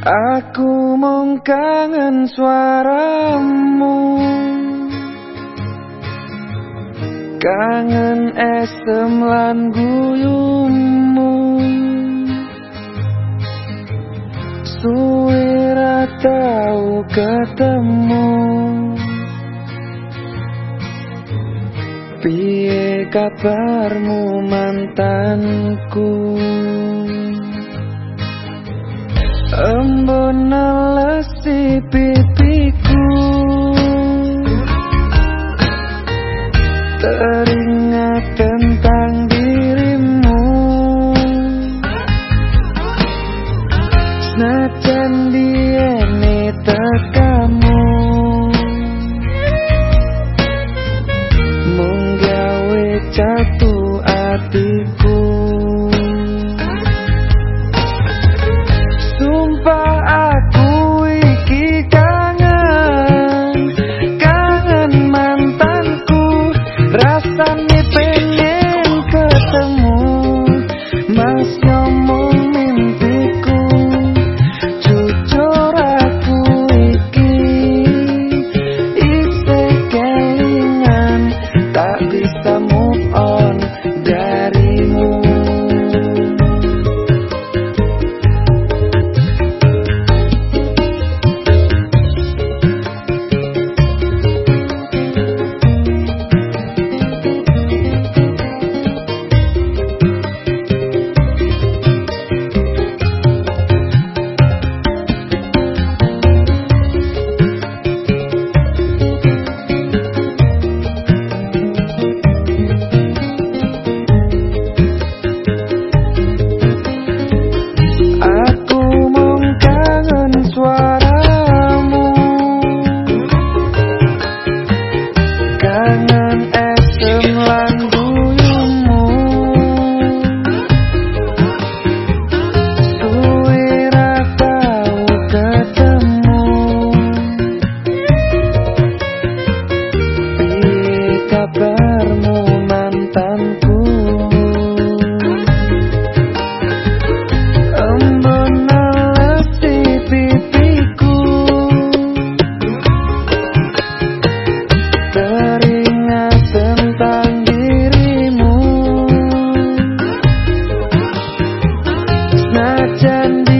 Aku mung kangen suaramu. Kangen esem lan guyumu Suwira tau ketemu. Piye kabarmu mantanku Embun alasi pipiku. Teringat tentang dirimu. Senajan diene tekamu. Menggawe jatuh jangan 真的。